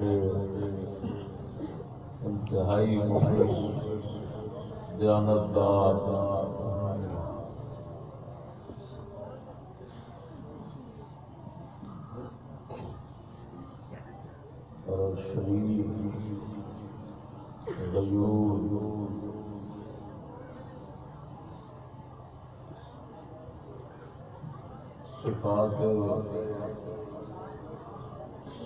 کے انتہائی مخلص دیانتدار اور شریف غیور صفات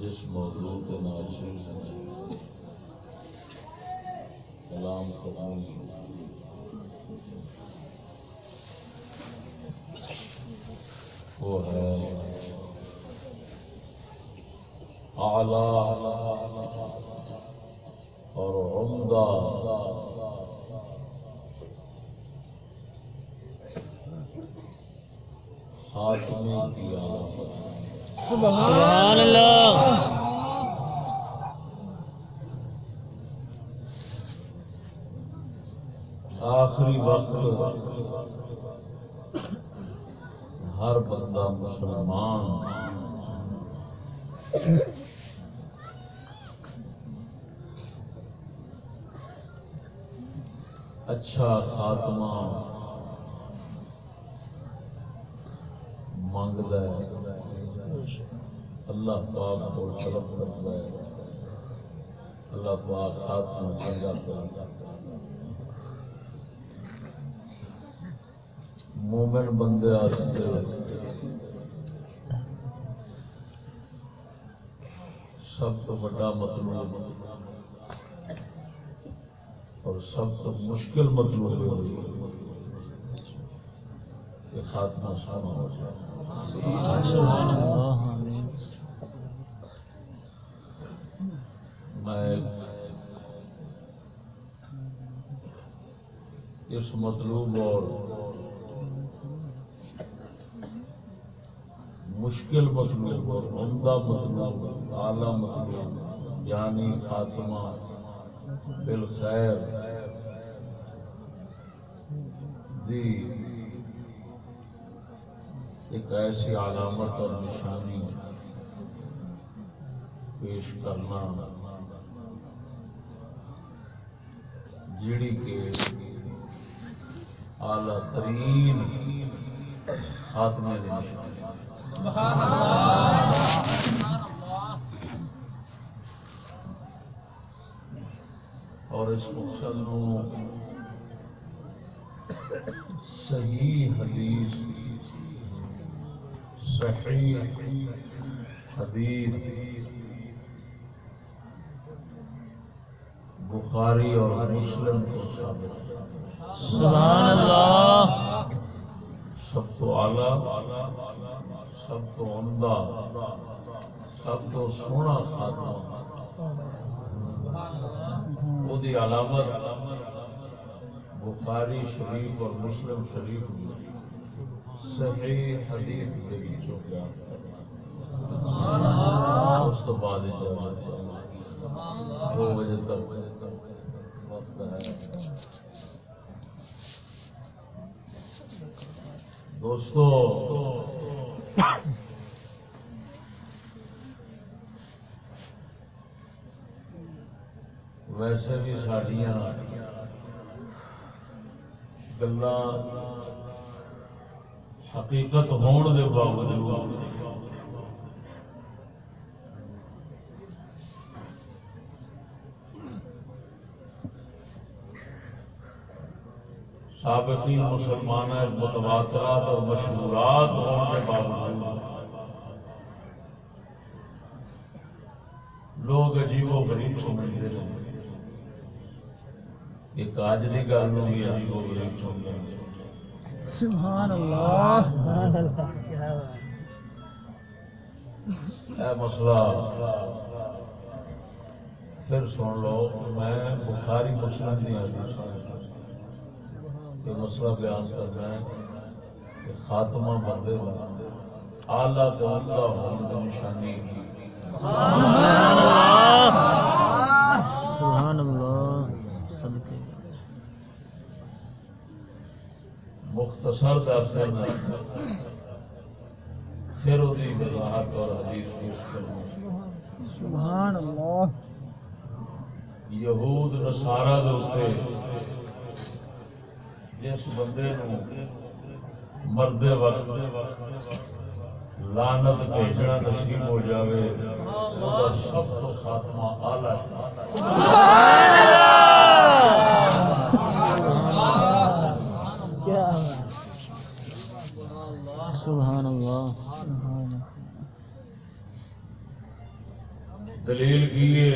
جس موضوع کے ناشر کلام قبول وہ ہے۔ اعلی اور عمدہ۔ خاتمے کی علامت۔ سبحان اللہ۔ آخری وقت ہر بندہ مسلمان۔ اچھا خاتمہ منگتا ہے۔ اللہ پاک کو طلب کرتا ہے. اللہ پاک خاتمہ چنگا کرتا مومن بندے آستے سب تو بڑا مطلوب اور سب تو مشکل مطلوب کہ خاتمہ سانا ہو جائے. میں اس مطلوب اور مشکل مطلوب اور عمدہ مطلوب اعلی مطلوب یعنی خاتمہ بالخیر دی ایک ایسی علامت اور نشانی پیش کرنا جیڑی کے اعلی ترین خاتمے اور اس مقصد صحیح حدیث صحیح حدیث بخاری اور مسلم کو ثابت۔ سبحان اللہ سب تو اعلی سب تو عمدہ سب تو سونا خاتمہ وہ علامت بخاری شریف اور مسلم شریف صحیح حدیث کے بیچوں کیا اس تو بعد اجازت دو بجے تک وقت ہے۔ دوستو ویسے بھی ساڈیاں گلا حقیقت ہون دے باوجود۔ سابقین مسلمان متواترات اور مشہورات ہونے کے باوجود۔ لوگ عجیب و غریب سمجھتے ہیں۔ ایک آج کی گل نو بھی عجیب و غریب سمجھتے ہیں۔ سبحان اللہ. مسئلہ. پھر سن لو میں بخاری مسلم کی حدیث یہ مسئلہ بیان کرنا ہے کہ خاتمہ بندے تو عمدہ ہونے کی نشانی۔ سبحان اللہ سبحان اللہ صدقے مختصر درسے میں پھر وہی وضاحت اور حدیث پیش کرنا سبحان اللہ۔ یہود نسارا دے جس بندے نو مردے وقت لانت بھیجنا نصیب ہو جاوے وہ سب تو خاتمہ آلہ سبحان اللہ. دلیل کی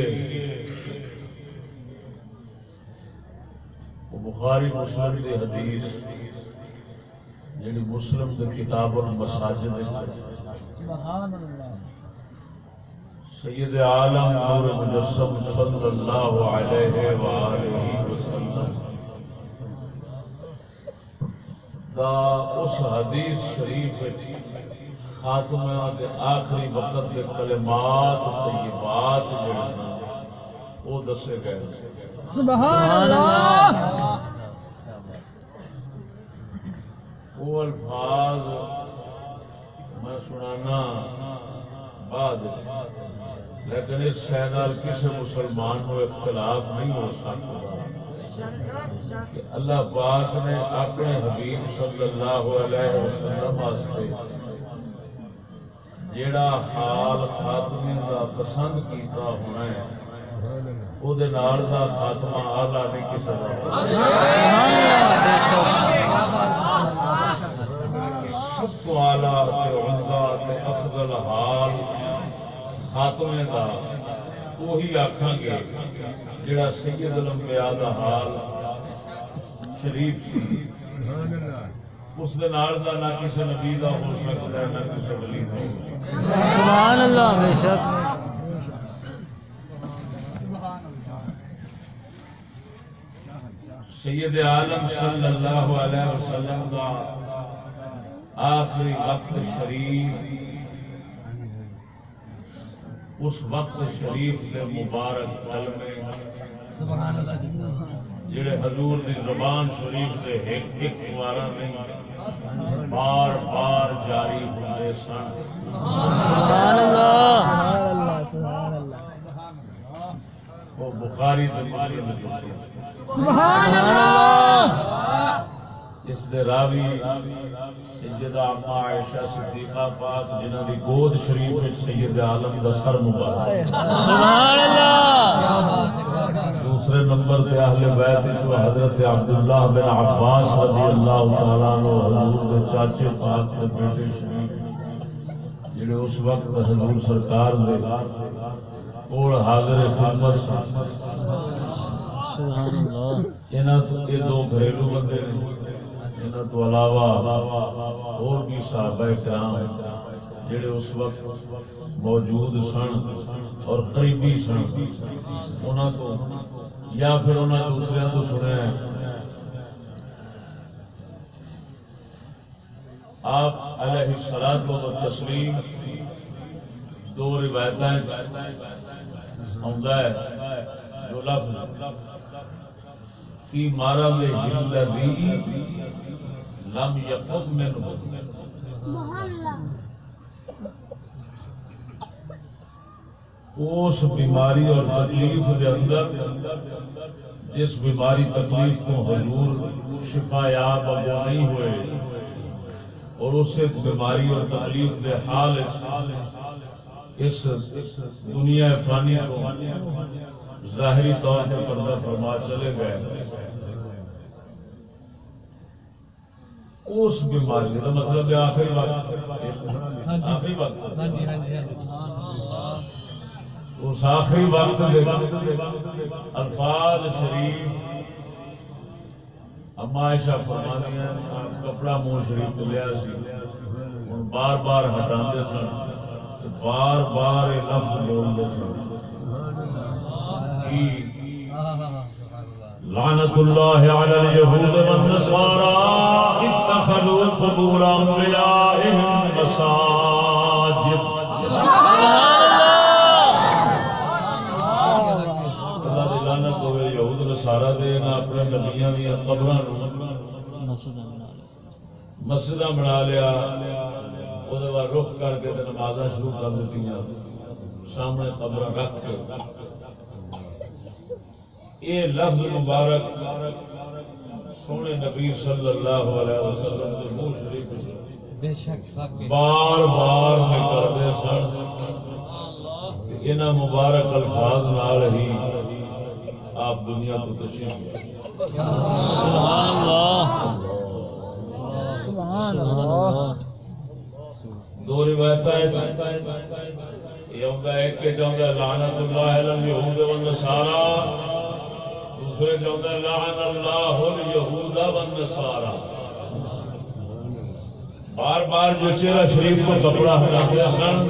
بخاری مسلم کی حدیث جیڑی مسلم کے کتاب اور مساجد سبحان اللہ. سید عالم نور مجسم صلی اللہ علیہ وآلہ وسلم۔ دا اس حدیث شریف خاتمہ کے آخری وقت کے کلمات طیبات وہ دسے گئے سبحان اللہ! وہ الفاظ میں سنانا بعد لیکن اس شہر کسی مسلمان کو اختلاف نہیں ہو سکتا۔ کہ اللہ پاک نے اپنے حبیب صلی اللہ علیہ وسلم واسطے جیڑا حال خاتمے کا پسند کیتا ہونا ہے وہ خاتمہ آلہ نہیں کسی سب تو آلہ عمدہ افضل حال خاتمے کا وہی آخان گے جڑا سید الانبیاء دا حال شریف سی۔ اس دے نال دا نہ کسی نبی دا ہو سکتا ہے نہ کسی ولی دا ہو سبحان اللہ بے شک۔ سید عالم صلی اللہ علیہ وسلم کا آخری وقت شریف۔ اس وقت شریف کے مبارک پل میں جڑے حضور دی زبان شریف کے ایک ایک بارہ نہیں بار بار جاری ہوتے سن۔ سبحان اللہ۔ سبحان اللہ وہ بخاری۔ سبحان اللہ۔ اس دے راوی سیدہ اما عائشہ صدیقہ پاک جنہاں دی گود شریف وچ سید عالم دا سر مبارک۔ سبحان اللہ۔ دوسرے نمبر پہ اہل بیت جو حضرت عبداللہ بن عباس رضی اللہ تعالیٰ عنہ حضور کے چاچے پاک کے بیٹے شریف۔ جڑے اس وقت حضور سرکار دے اور حاضر خدمت سبحان اللہ۔ یہاں تو یہ دو گھریلو بندے نے یہاں تو علاوہ اور بھی صحابہ کرام جڑے اس وقت موجود سن اور قریبی سن، انہاں یا پھر دوسرے تو سنیا آپ علیہ السلام و تسلیم دو روایتیں آتا ہے جو لفظ کی مارا لے الذی لم یقب منه اس بیماری اور تکلیف کے اندر، جس بیماری تکلیف کو حضور شفا یاب اب نہیں ہوئے، اور اس بیماری اور تکلیف کے حال اس دنیا فانی کو ظاہری طور پر پردہ فرما چلے گئے۔ اس بیماری کا مطلب ہے آخری وقت آخری وقت اس آخری وقت الفاظ شریف اما عائشہ فرمانی کپڑا منہ شریف لیا سی۔ ہوں بار بار ہٹا سن بار بار لفظ بولتے سن۔ لعنت الله على اليهود والنصارى اتخذوا قبور انبيائهم مساجد. اللہ دی لعنت ہوے یہود نصارا دے، نہ اپنے نبیاں دی قبراں مسجد بنا لیا وہ رخ کر کے نماز شروع کر دیتی سامنے قبر رکھ کے۔ یہ لفظ مبارک سونے نبی صلی اللہ علیہ وسلم کے منہ شریف بار بار نکلتے سن ان مبارک الفاظ نال ہی آپ دنیا کو تشریف سبحان اللہ سبحان اللہ دو روایت یہ ہوتا ہے کہ چاہتا ہے لعنت اللہ علم یہود والنصارى دوسرے چاہتا ہے لعن اللہ الیہود والنصارى بار بار جو چہرہ شریف کو کپڑا ہٹاتے سن،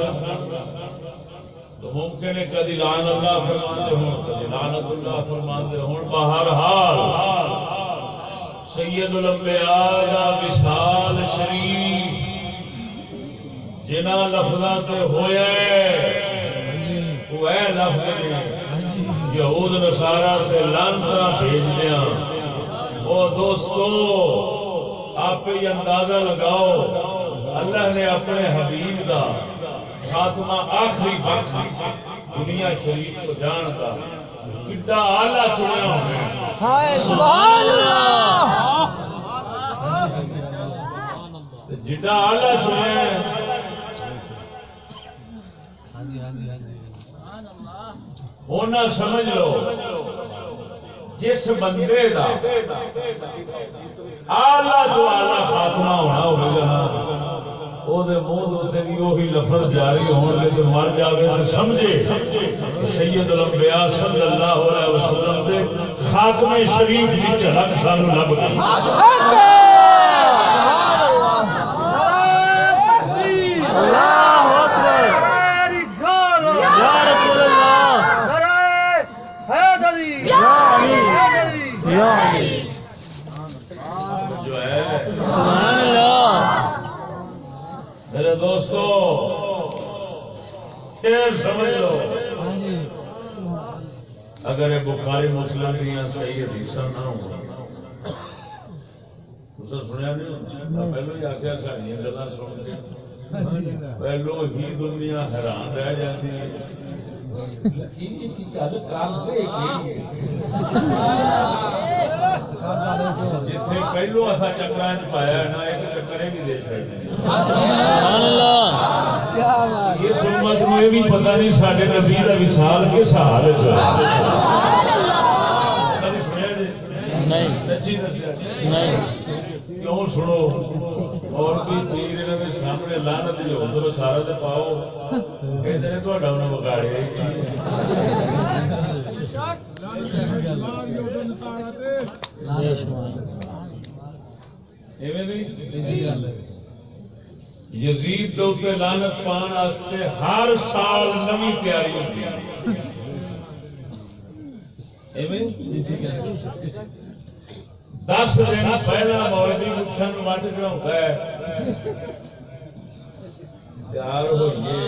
تو ممکن ہے کدی لان اللہ فرماندے ہوں، کدی لانت اللہ فرماندے ہوں۔ بہر حال سید الانبیاء دا وصال شریف، جنہ لفظاں تے ہویا ہے، وہ اے لفظ نے یہود نصارا سے لانتا بھیج دیا۔ وہ دوستو آپ یہ اندازہ لگاؤ اللہ نے اپنے حبیب کا خاتمہ آخری وقت دنیا شریف کو جان کا کڈا آلہ چنیا جڈا آلہ چنیا ہونا سمجھ لو۔ جس بندے دا آلہ جو آلہ خاتمہ ہونا ہوگا وہ منہ بھی وہی لفظ جاری ہونے تو مر جائے تو سمجھے۔ سید الانبیاء صلی اللہ علیہ وسلم دے خاتمے شریف کی جھلک سانو لب گئی جو ہے سبحان اللہ میرے دوستو، یہ سمجھ لو۔ اگر یہ بخاری مسلم دیا صحیح حدیث نہ ہو سنیا نہیں پہلو ہی آخیا ساری گلا سن کے۔ پہلو ہی دنیا حیران رہ جاتی ہے۔ جتنے پہلو اصا چکر چ پایا نا ایک چکر بھی دے اللہ! اس امت میں بھی پتا نہیں سارے نبی کا وشال کس حال نہیں۔ سچی دسیا۔ نہیں۔ کیوں سنو؟ اور کوئی پیر انہوں کے سامنے لانت جو ادھر سارا تو پاؤ بگاڑے بے شمار ایویں نہیں یزید دو تے لانت پان واسطے ہر سال نوی تیاری ہوتی دس دن پہلا مولوی گلشن وٹ چڑھا ہے۔ تیار ہوئیے۔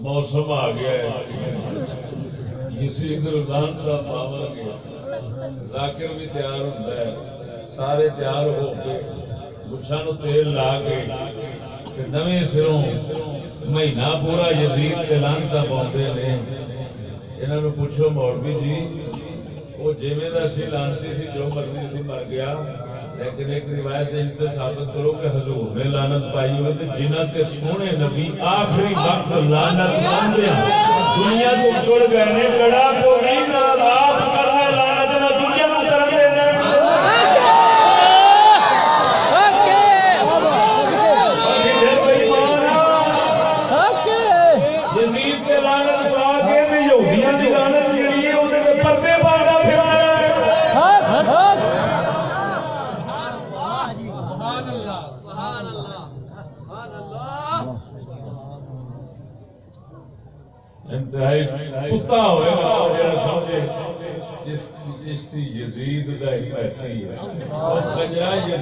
موسم آ گیا کسی رمضان کا پاور گیا۔ ذاکر بھی تیار ہوتا ہے۔ سارے تیار ہو کے گچھا نو تیل لا کے نویں سروں مہینہ پورا یزید کے لانتا پاؤں نے۔ انہوں پوچھو مولوی جی وہ جیویں کا سی لانتی سی جو مرضی سی مر گیا، لیکن ایک روایت ان سے ثابت کرو کہ حضور نے لانت پائی ہوئی تو جنہ کے سونے نبی آخری وقت لانت پاندے ہاں۔ دنیا تو ٹر گئے نے، کڑا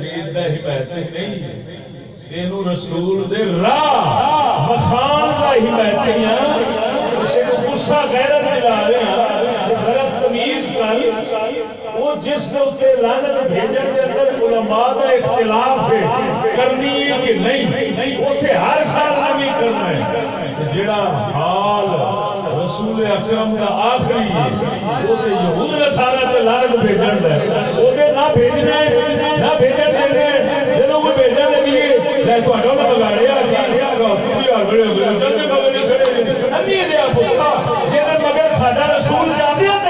کنجرا یزید دا حمایتی نہیں ہے۔ اینو رسول دے راہ، مخان دا حمایتی ہے غصہ غیرت دلا رہے ہیں غیرت تمیز کر وہ جس نے اس کے لعنت بھیجن کے اندر علماء کا اختلاف ہے، کرنی ہے کہ نہیں۔ اتنے ہر سال نمی کرنا ہے۔ جڑا حال رسول اکرم دا آخری ہے وہ تو یہود نصارا تے لعنت بھیجن دا او دے نہ بھیجنا ہے نہ بھیجن دے ہیں جنہوں کو بھیجن لگی ہے میں تو اڈوں میں بگاڑیا کیا گا تھی اور بڑے بڑے جلدی مگر نہیں کھڑے نہیں دیا پتہ جنہیں مگر ساڈا رسول جاندی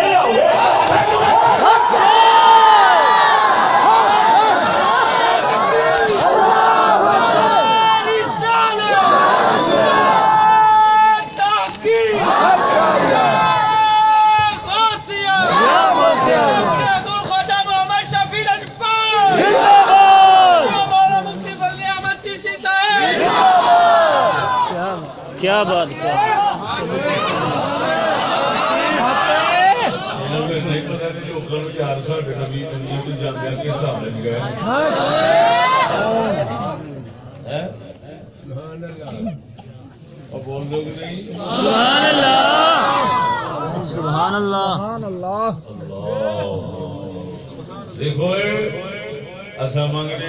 اصا منگنے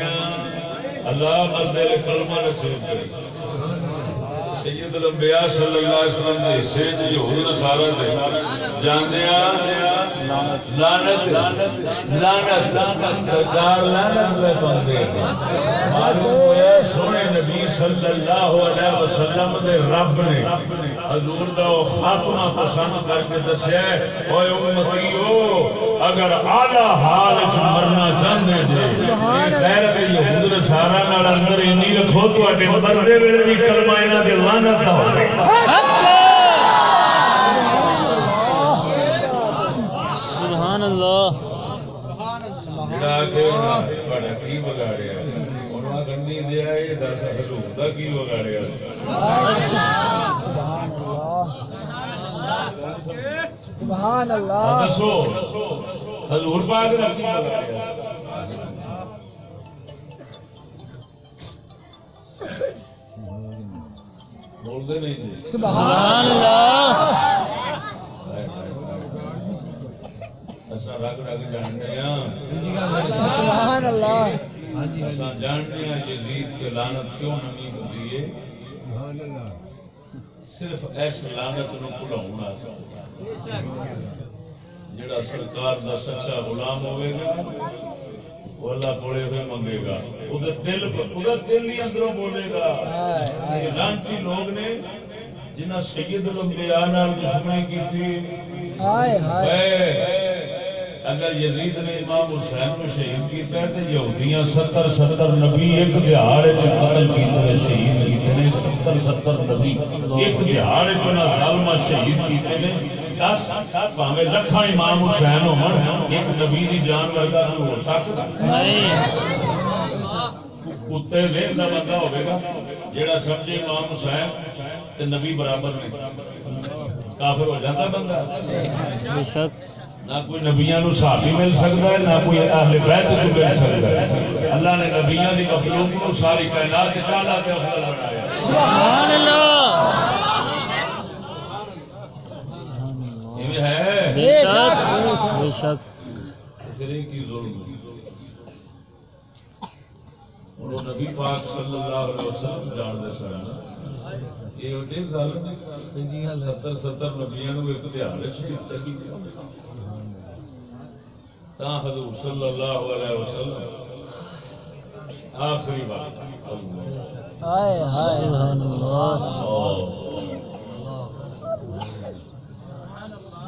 اللہ مردے کلمہ نصیب کرے سید الانبیاء صلی اللہ علیہ وسلم دے سید یہود نصارا دے جاندے لعنت لعنت لعنت سرکار لعنت لے بندے معلوم ہویا صلی اللہ علیہ وسلم دے رب نے حضور دا خاتمہ پسند کر کے دسیا اوے امتیو اگر اعلی حال وچ مرنا چاہندے جے غیرت یہود نصارا نال اندر اینی رکھو تواڈے مردے ویلے بھی کلمہ انہاں دے لعنت دا ہوے سبحان اللہ۔ جڑا کہ بڑا کی بگاڑیا؟ دیا اے دس حضور دا کی بگاڑیا سبحان اللہ دسو حضور پاک دا کی بگاڑیا بول دے نہیں جی سبحان اللہ اساں رگ رگ جانتے ہاں سبحان اللہ اساں جانتے ہیں یزید کی لعنت کیوں نہیں ہوتی ہے؟ صرف اس لعنت نو بھلاؤن واسطے جڑا سرکار دا سچا غلام ہوے گا وہ اللہ کولے ہوئے منگے گا۔ وہ دل وہ دل ہی اندروں بولے گا۔ لانسی لوگ نے جنہ سید الانبیاء نال دشمنی کی تھی۔ ہائے ہائے۔ اے، اگر یزید نے امام حسین کو شہید کیتا ہے تو یہودیاں ستر ستر نبی، ایک دہاڑ قتل کیتے ہیں شہید کیتے ہیں، ستر ستر نبی، ایک دہاڑ چنا ظالمہ شہید کیتے ہیں۔ دس پاوے لکھاں امام حسین ہون، ایک نبی دی جان ورگا ہو سکتا نہیں کتے ذہن دا بندہ ہوے گا، جیڑا سمجھے امام حسین تے نبی برابر نہیں۔ کافر ہو جاتا بندہ؟ بے شک۔ نہ کوئی نبیاں نو صحابی مل سکتا ہے نہ کوئی اہل بیت کو مل سکتا ہے۔ اللہ نے نبیاں دی مخلوق کو ساری کائنات کے چالا کے افضل بنایا سبحان اللہ۔ یہ ہے۔ بے شک۔ بے شک۔ پھر ایک ہی ظلم۔ اور وہ نبی پاک صلی اللہ علیہ وسلم جان دے سن۔ یہ گل ستر ستر نبیاں نو ایک کر تا حضور صلی اللہ علیہ وسلم. آخری بات.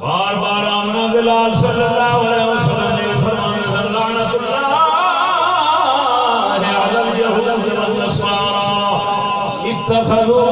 بار بار آمنا بلال صلی اللہ علیہ وسلم نے فرمایا لعنت اللہ علی اليهود والنصارى اتخذوا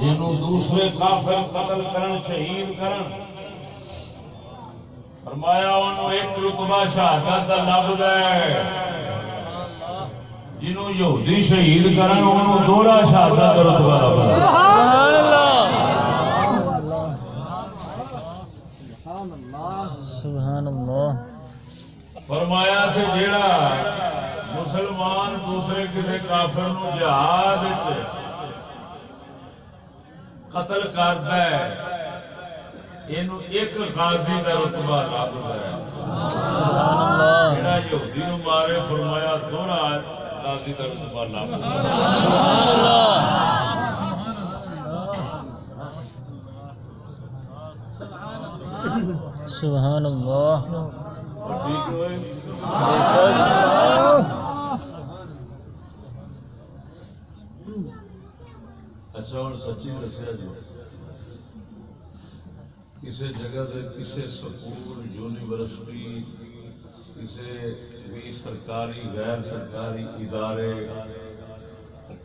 جنہوں دوسرے کافر قتل کرن، شہید کرن۔ فرمایا، انہوں ایک رتبہ شہادت کا لب ہے جنہوں یہودی شہید کرن، انہوں دوڑا شہادت کا رتبہ لب ہے سبحان اللہ فرمایا کہ جیڑا مسلمان دوسرے کسی کافر جہاد قتل کرتا ہے۔ یہ ایک غازی کا رتبہ ہے۔ جڑا یہودی نو مارے فرمایا دوہرا غازی کا رتبہ لگتا سبحان اللہ۔ سبحان اللہ ٹھیک ہوئے اچھا ہوں سچی دسیا جی۔ کسی جگہ سے کسی سکول، یونیورسٹی کسی بھی سرکاری، غیر سرکاری ادارے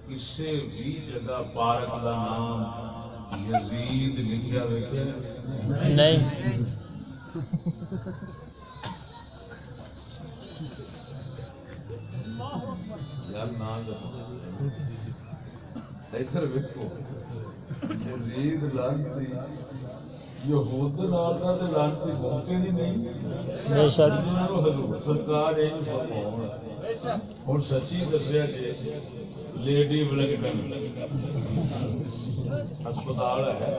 کسی بھی جگہ پارک کا نام یزید لکھا ویکھے نہیں۔ یزید لانتی۔ یہود نال دا تے لانتی ممکن ہی نہیں۔ بے شک۔ حضور سرکار فرماون ہن سچی دسیا جی لیڈی ولنگٹن ہسپتال ہے۔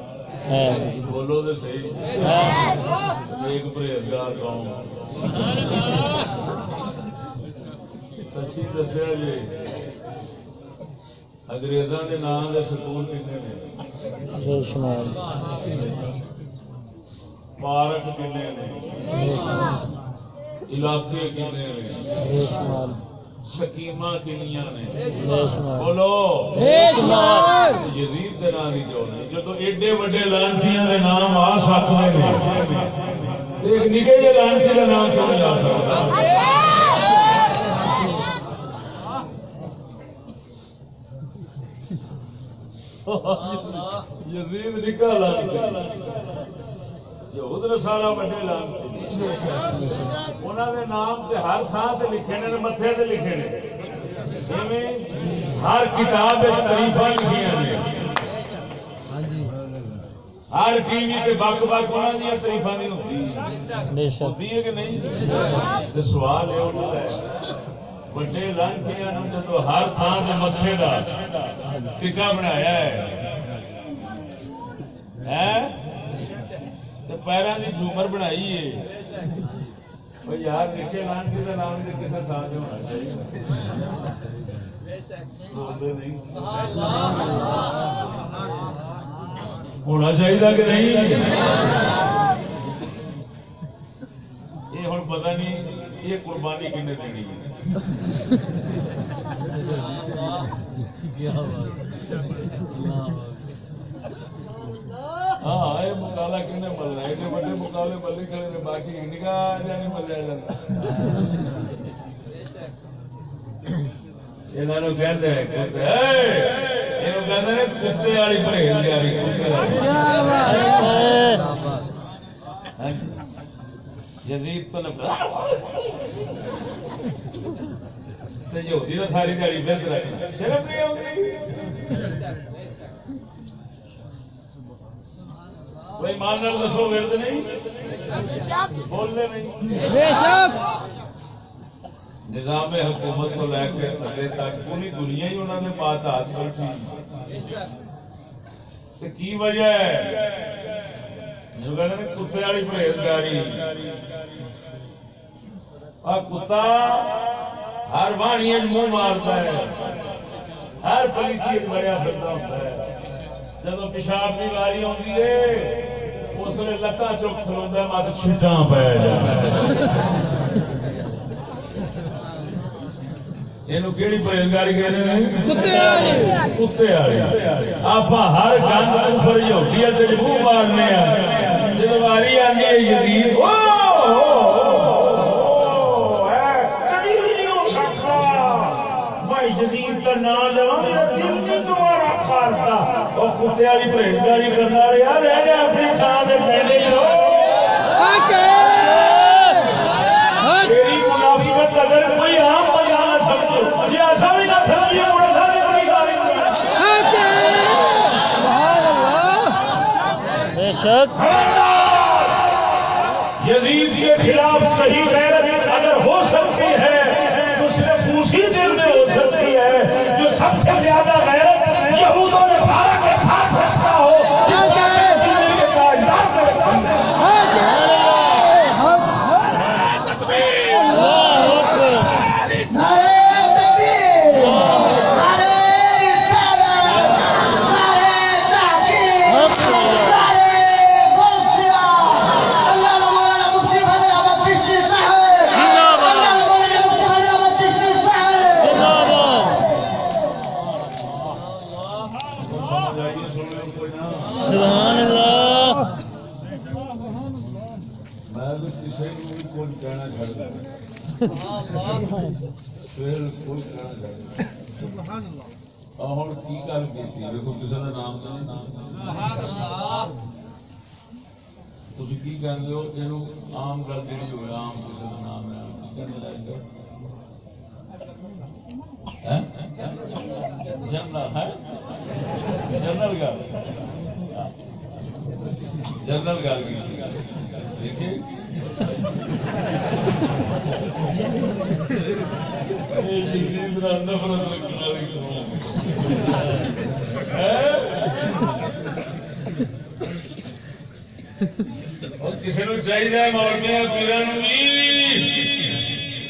ہے بولو تو صحیح۔ ہے ایک پرہیزگار قوم سچی دسیا جی انگریزاں نام سکول نے؟ پارک کنے نے؟ علاقے کنے نے؟ نے؟ بولو! یزید نام ہی جو ایڈے وڈے لانتیاں دے نام آ سکتے ہیں نکے نام کیوں نہیں آ سکتا یزید یہود وڈے انہوں نے نام تے ہر تھان سے لکھے نے متے لکھے نے۔ ہر کتاب نے۔ ہر ٹی وی بک بک انہاں دی تاریفاں نہیں شک۔ ہوندی ہے کہ نہیں؟ سوال یہ ہے بڑے لانتیاں نے جدو ہر تھان سے متے دا ٹکا بنایا ہے پیروں کی جھومر بنائی ہے یار نکے لانتی کا نام بھی کسی تھان سے ہونا چاہیے ہونا چاہیے کہ نہیں یہ ہوں پتا نہیں یہ قربانی کنے دینی ہے ہاں یہ مکالا کنے ملنا ایڈے بڑے مقابلے ملے کھڑے نے باقی نگاہ نہیں ملیا جاتا یہ کہتے ہیں کہتے ہیں کتے والی پرہیزگاری کتے والی ہے؟ یزید تو نفرت۔ یہودی ساری دیہی بہت رکھنا شرم نہیں آتی کوئی مان نال دسو ورد نہیں؟ بولنے نہیں۔ بے شک۔ نظام حکومت کو لے کے تھلے تک پوری دنیا ہی انہوں نے بات ہاتھ پر تو کی وجہ ہے؟ کتے والی پرہیزگاری کتا ہر بانی منہ مارتا ہے، ہر پلیتی مریا پھرتا ہوتا ہے۔ جب پیشاب کی واری آتی ہے اس نے لتاں چک کھلوتا مت چھٹاں پی یہ کہڑی پرہیزگاری کہہ رہے ہیں کتے والے آپ ہر گند منہ مارنے جب واری آتی ہے، یزید۔ او کتے والی پرہیزگاری والے یار رہ گئے اپنی تھان سے پہلے ہی منافقت اگر کوئی عام بنا نہ سمجھو یہ ایسا بھی نہ یزید کے خلاف صحیح غیرت اگر ہو زیادہ غیرت یہود اور ہاں؟ کسی نے چاہیے مولویا پیران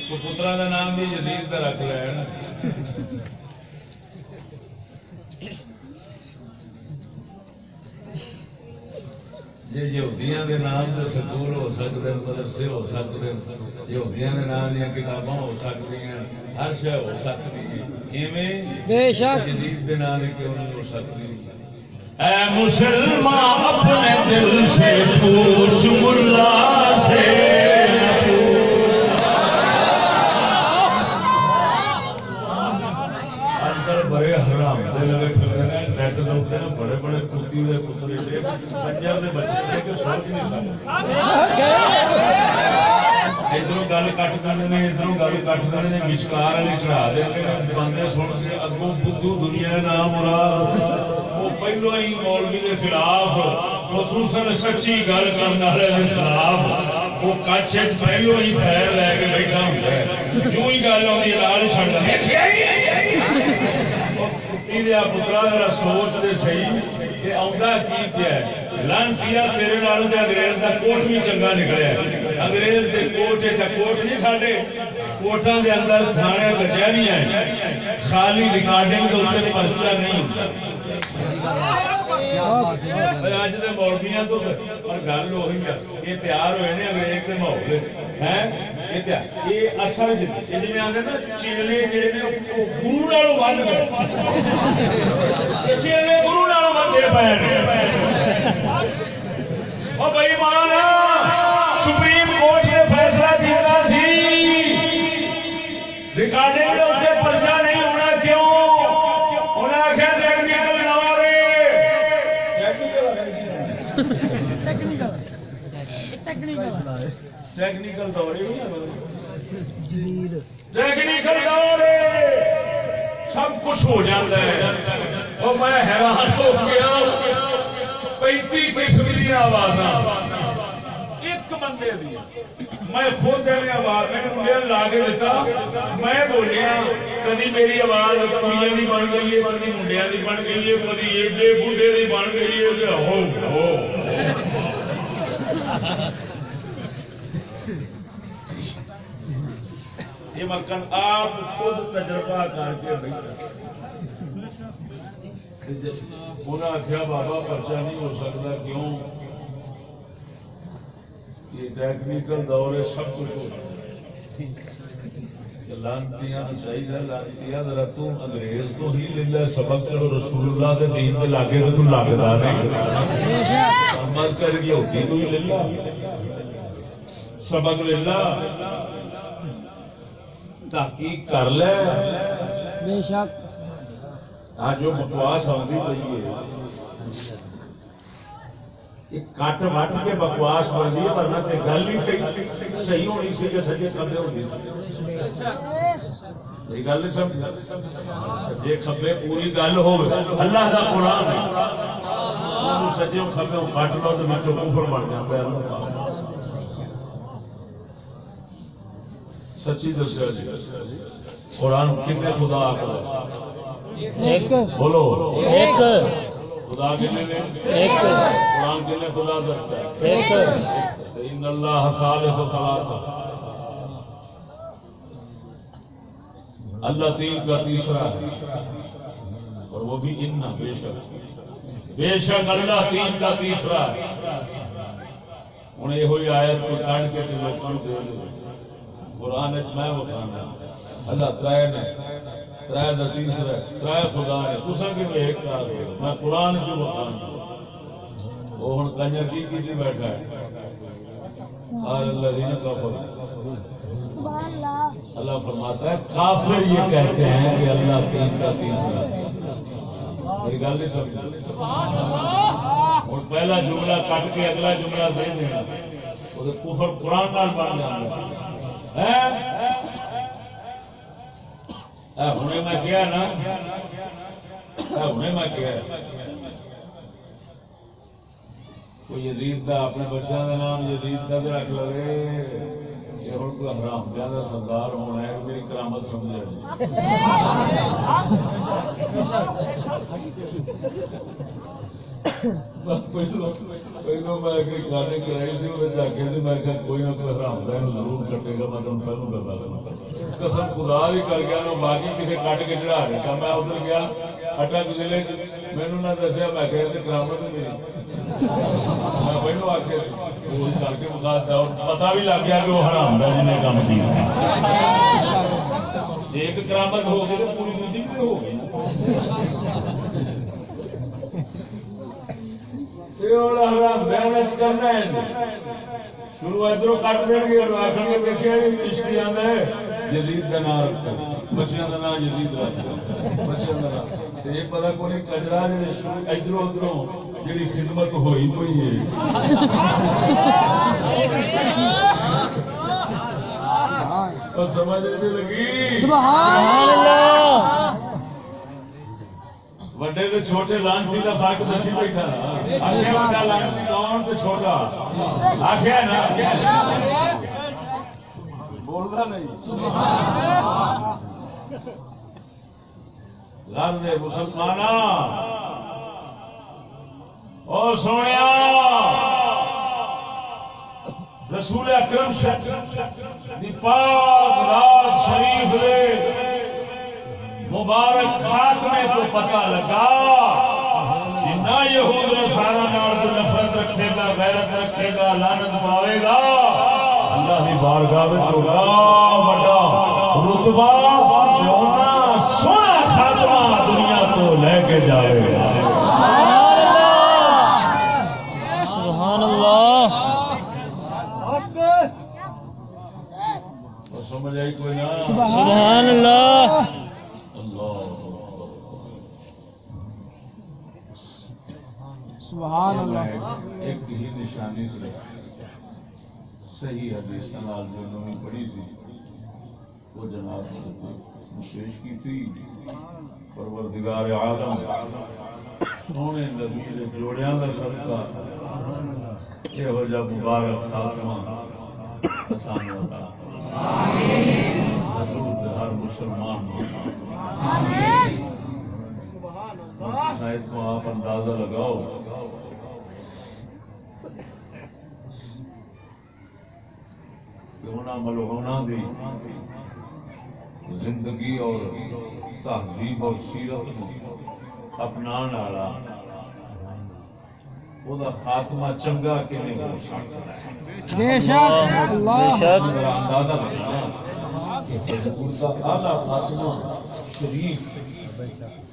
پترا کا نام بھی جدید کا رکھ لیا جی یہودیاں دے نام سے سکول ہو سکتے ہیں، مدرسے ہو سکتے ہیں، یہودیاں دے نام دیا کتاباں ہو سکتی ہیں، ہر شے ہو سکتی ہے بے شک۔ جدید دے نام دے کیوں نہیں ہو سکتی اے مسلمان اپنے دل سے پوچھ ملا سے بڑے حرام بڑے بڑے کتی بچے سوچ نہیں سکتے۔ ادھر گل کٹ دیں ادھر گل کٹ دیں وچکار والی چڑھا دیں بندے سن کے اگوں بدھو دنیا کا نام مراد وہ پہلو ہی مولوی کے خلاف خصوصاً سچی گل کرنے والے کے خلاف وہ کچھ پہلو ہی خیر لے کے بیٹھا ہوتا ہے کیوں ہی گل آتی ہے لال چڑھتا پترا ذرا سوچ دے صحیح کہ آتا کی کیا ہے لن کیا، تیرے نال تے انگریز دا کوٹ بھی چنگا نکلیا انگریز دے کوٹ چ کوٹ نہیں ساڈے، کوٹاں دے اندر تھانے کچہری ہیں۔ خالی ریکارڈنگ دے اوپر پرچہ نہیں۔ اج دے مولویاں تو پر گل ہے۔ یہ تیار ہوئے نے انگریز کے ماحول۔ ہیں؟ یہ اصل جی آدھے نا، چیلے جڑے نے گرو نالوں ود گئے چیلے گرو نالوں ودے پے او بھائی مان سپریم کورٹ نے فیصلہ کیا سی۔ ریکارڈنگ کے اتنے پرچہ نہیں ہونا کیوں؟ انہیں آخیا ٹیکنیکل نوارے ٹیکنیکل دورے ٹیکنیکل دورے سب کچھ ہو جاتا ہے۔ اور میں حیران ہو گیا۔ پینتی قسم کی آواز ایک بندے دی۔ میں خود میری آواز میں لا کے دیتا میں بولیا، کدی میری آواز کڑیاں کی بن گئی ہے، کدی منڈیا کی بن گئی ہے، کدی ایڈے بوڈے کی بن گئی ہے ہو ہو یہ مکن آپ خود تجربہ کر کے بیٹھا انہیں آخیا بابا پرچا نہیں ہو سکتا کیوں؟ یہ ٹیکنیکل دور ہے، سب کچھ ہو چاہیے ذرا تم انگریز تو ہی لے لے، سبق چلو رسول اللہ کے دین کے لاگے تو لگتا نہیں۔ مت کر کے ہوتی تو لے لا۔ سبق لے لا۔ تحقیق کر لے۔ بے شک۔ آ جو بکواس آتی پی ہے۔ کٹ وٹ کے بکواس بنتی ہے ورنہ تے گل ہی صحیح صحیح ہونی سی کہ سجے کبے ہونی یہ گل نہیں سمجھ سجے کبے پوری گل ہو اللہ کا قرآن ہے۔ سجے کبے کٹ لو تو بچوں کفر بن جاتا ہے۔ سچی دسیا جی قرآن کتنے خدا ایک۔ بولو۔ ایک۔ خدا نے ایک۔ قرآن خدا دستا ہے ایک۔ ان اللہ خالق ثلاثہ اللہ تین کا تیسرا ہے۔ اور وہ بھی ان بے شک۔ بے شک اللہ تین کا تیسرا ہے۔ ہوں یہ آیت کو کٹ کے لوگوں کو قرآن میں بتانا اللہ ترائے نے ترائے کا تیسرا ترائے خدا نے. تصا کہ ایک کار میں قرآن جو بتانا کنجر کی کی بیٹھا ہے. اللہ ہی کافر سبحان اللہ اللہ فرماتا ہے کافر یہ کہتے ہیں کہ اللہ تین کا تیسرا ہے. میری گل نہیں سمجھ ہوں پہلا جملہ کٹ کے اگلا جملہ دے دینا. وہ کفر قرآن نال بن جاتا ہے ہوں میں کیا نا؟ ہوں میں کیا کوئی یزید اپنے بچوں کا نام یزید کا بھی رکھ لے یہ ہوں کوئی حرام کا سردار ہونا ہے میری کرامت سمجھا جی پہلو میں کرائی سی وہ جا کے میں کوئی نہ کوئی حرام ضرور کٹے گا میں تمہیں پہلو قسم خدا بھی کر گیا باقی کسی کٹ کے چڑھا دیتا میں ادھر گیا اٹک ضلع مینو نہ دسیا میں کہ کرامت میری میں پہلو آ کے کر کے پتا بھی لگ گیا کہ وہ حرام کا جنہیں کام کیا ایک کرامت ہو گئی تو پوری زندگی ہو گئی کرنا ہے شروع ادھر کٹ دیں گے اور آخر کے دیکھے کشتی آنا ہے جدید کا نام رکھو بچیاں کا نام جدید رکھو بچیاں کا نام یہ پتا کو نہیں کجرا جی ادھر ادھر جی خدمت ہوئی کوئی ہے سمجھ لگی سبحان اللہ وڈے تو چھوٹے لانچی کا فرق دسی بیٹھا لانچی کون تو چھوٹا آخیا نا بولتا نہیں لال دے مسلمان اور سونے رسول اکرم دی پاک شریف دے مبارک خاتمے تو پتا لگا جنا یہود سارا نال تو نفرت رکھے گا، غیرت رکھے گا لانت پاوے گا، اللہ کی بارگاہ میں ہوگا بڑا رتبہ سونا سونا خاتمہ دنیا تو لے کے جائے گا سبحان اللہ اور سمجھ آئی کوئی نہ سبحان اللہ سبحان اللہ ایک ہی نشانی سے صحیح حدیث نال جو نوی پڑھی تھی وہ جناب نے پیش کی تھی پروردگار عالم سونے نبی دے جوڑیاں دا صدقہ یہ جا مبارک خاتمہ آسان ہوتا حضور ہر مسلمان شاید کو آپ اندازہ لگاؤ۔ ملعونہ دی زندگی اور تہذیب اور سیرت اپنان والا وہ خاتمہ چنگا کہ ہو سکتا اللہ اندازہ خاتمہ شریف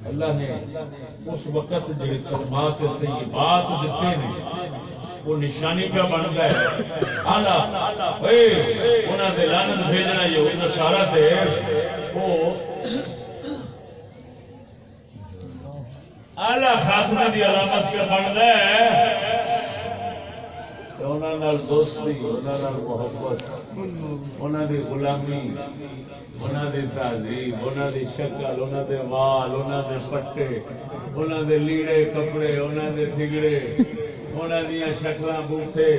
نے اس وقت کلمات طیبات دیتے ہیں وہ نشانی پہ بنتا ہے آلہ انہوں نے لانت بھیجنا یہ سارا وہ آلہ خاتمہ کی علامت پہ بنتا ہے؟ انہوں نے دوستی انہوں نے محبت انہوں دی غلامی انہوں دی تہذیب انہوں دی شکل انہوں دے وال انہوں دے پٹے انہوں دے لیڑے کپڑے انہوں دے تھگڑے انہوں دیا شکل بوٹے۔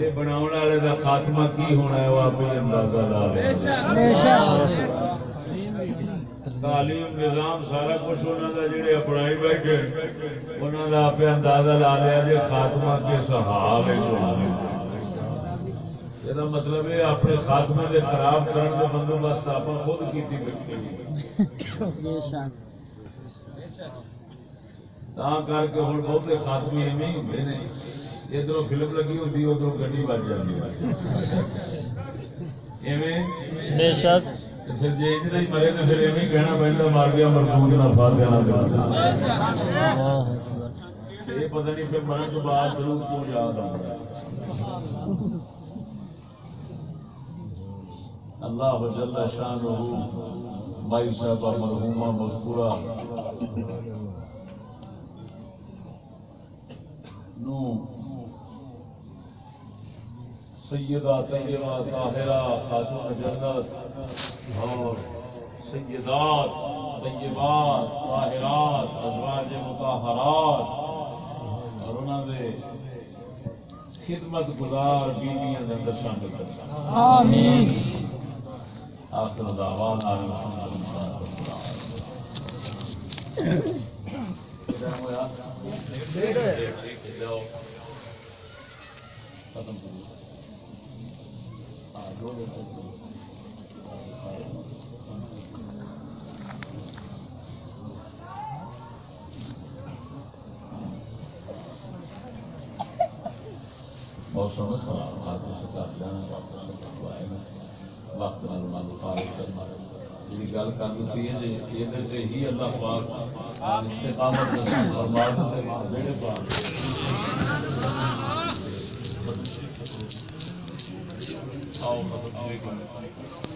یہ بنا والے کا خاتمہ کی ہونا ہے؟ وہ آپ اندازہ لا شک۔ تعلیم نظام سارا کچھ انہوں کا جڑے اپنائی بیٹھے انہوں کا آپ اندازہ لا لیا جی خاتمہ کس حال یہ مطلب ہے اپنے خاتمے کے خراب کرنے کا بندوبست آپ خود کی تا کر کے ہوں بہتے خاتمے ایویں ہوتے ہیں ادھر فلم لگی ہوتی ادھر گڈی بج جاتی ایویں؟ بے شک۔ پھر جی مرے تو پھر ایویں کہنا پہنتا مار گیا مربوط نہ فاتحہ نہ اللہ یہ پتہ نہیں پھر مرن بعد ضرور کیوں یاد آ اللہ جل شان مائی صاحبہ مرحومہ مذکورہ نو سیدہ طیبہ طاہرہ خاتون جنت اور سیدات طیبات طاہرات ازواج مطہرات اور انہوں نے خدمت گزار بیویاں دے اندر شامل کرتا آمین۔ آخر دعوانا الحمد للہ ختم کریے ہاں دو منٹ موسم خراب آدمی سے کر جانا واپس آئے نا وقت نال انہاں فارغ کرنا جی گل کر دیتی ہے جی یہ ہی اللہ پاک استقامت فرما دے بیڑے پاک آؤ